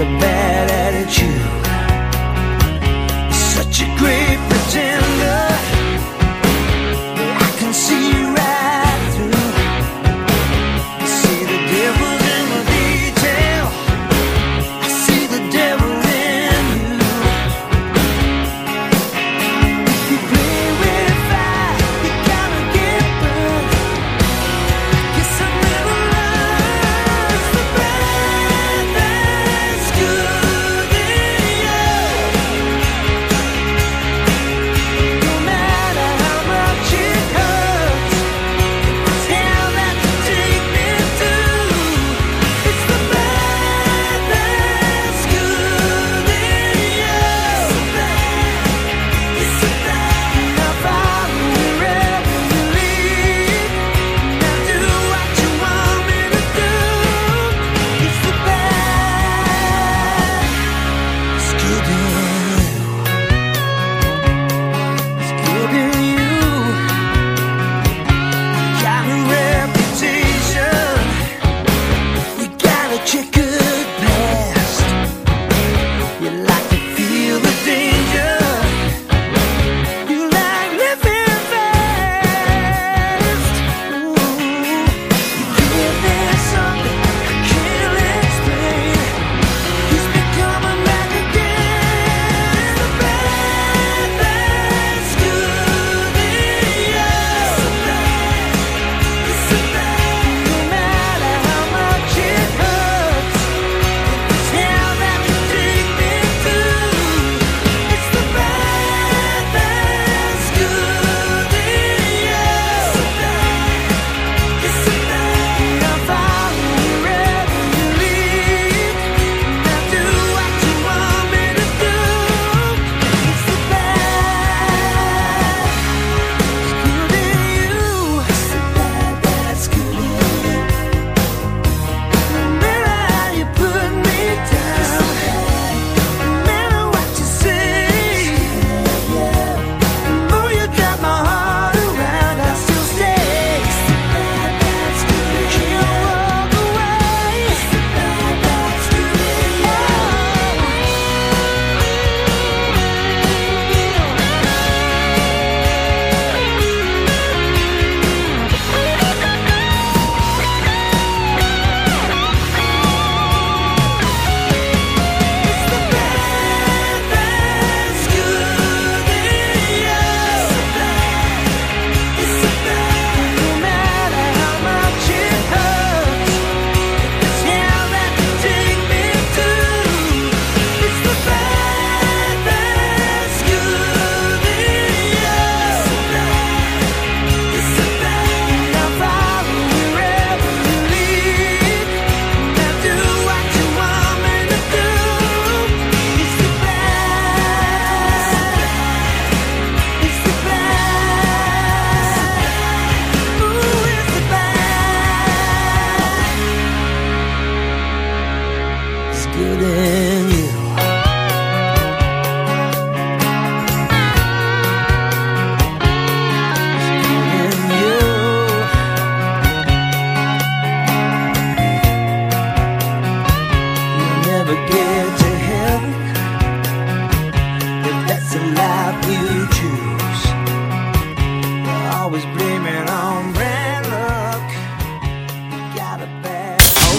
the best. chicken. life you choose. Always blaming on